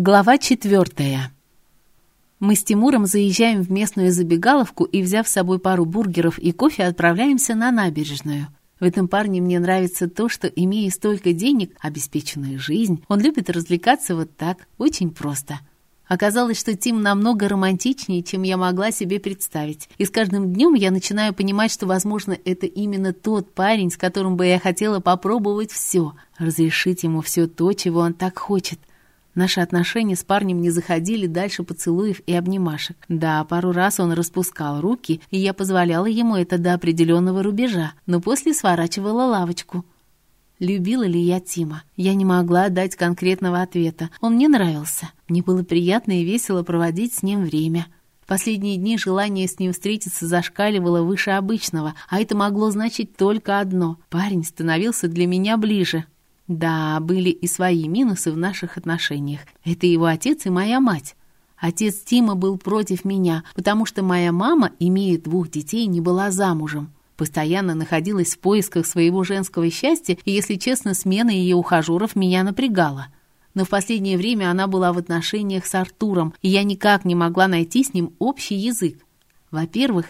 Глава четвертая. Мы с Тимуром заезжаем в местную забегаловку и, взяв с собой пару бургеров и кофе, отправляемся на набережную. В этом парне мне нравится то, что, имея столько денег, обеспеченную жизнь, он любит развлекаться вот так, очень просто. Оказалось, что Тим намного романтичнее, чем я могла себе представить. И с каждым днем я начинаю понимать, что, возможно, это именно тот парень, с которым бы я хотела попробовать все, разрешить ему все то, чего он так хочет. Наши отношения с парнем не заходили дальше поцелуев и обнимашек. Да, пару раз он распускал руки, и я позволяла ему это до определенного рубежа, но после сворачивала лавочку. Любила ли я Тима? Я не могла дать конкретного ответа. Он мне нравился. Мне было приятно и весело проводить с ним время. Последние дни желание с ним встретиться зашкаливало выше обычного, а это могло значить только одно. Парень становился для меня ближе. Да, были и свои минусы в наших отношениях. Это его отец и моя мать. Отец Тима был против меня, потому что моя мама, имея двух детей, не была замужем. Постоянно находилась в поисках своего женского счастья, и, если честно, смена ее ухажеров меня напрягала. Но в последнее время она была в отношениях с Артуром, и я никак не могла найти с ним общий язык. Во-первых,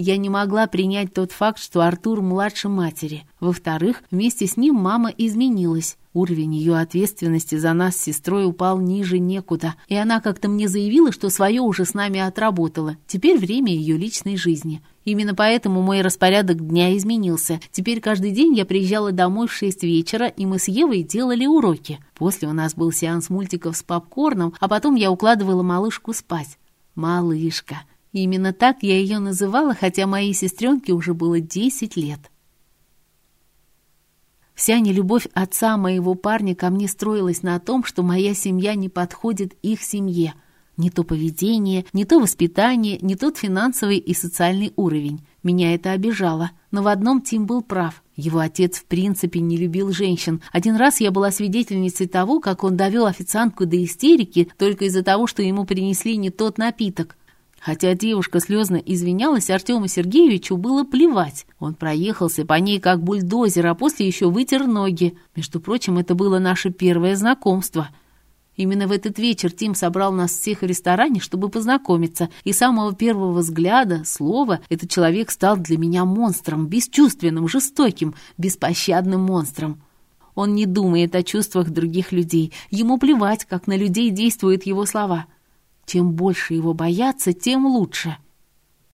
я не могла принять тот факт, что Артур младше матери. Во-вторых, вместе с ним мама изменилась. Уровень ее ответственности за нас с сестрой упал ниже некуда, и она как-то мне заявила, что свое уже с нами отработала. Теперь время ее личной жизни. Именно поэтому мой распорядок дня изменился. Теперь каждый день я приезжала домой в шесть вечера, и мы с Евой делали уроки. После у нас был сеанс мультиков с попкорном, а потом я укладывала малышку спать. Малышка. Именно так я ее называла, хотя моей сестренке уже было 10 лет. Вся нелюбовь отца моего парня ко мне строилась на том, что моя семья не подходит их семье. Не то поведение, не то воспитание, не тот финансовый и социальный уровень. Меня это обижало. Но в одном Тим был прав. Его отец в принципе не любил женщин. Один раз я была свидетельницей того, как он довел официантку до истерики только из-за того, что ему принесли не тот напиток. Хотя девушка слезно извинялась, Артему Сергеевичу было плевать. Он проехался по ней как бульдозер, а после еще вытер ноги. Между прочим, это было наше первое знакомство. Именно в этот вечер Тим собрал нас всех в ресторане, чтобы познакомиться, и с самого первого взгляда, слова, этот человек стал для меня монстром, бесчувственным, жестоким, беспощадным монстром. Он не думает о чувствах других людей, ему плевать, как на людей действуют его слова — чем больше его боятся, тем лучше.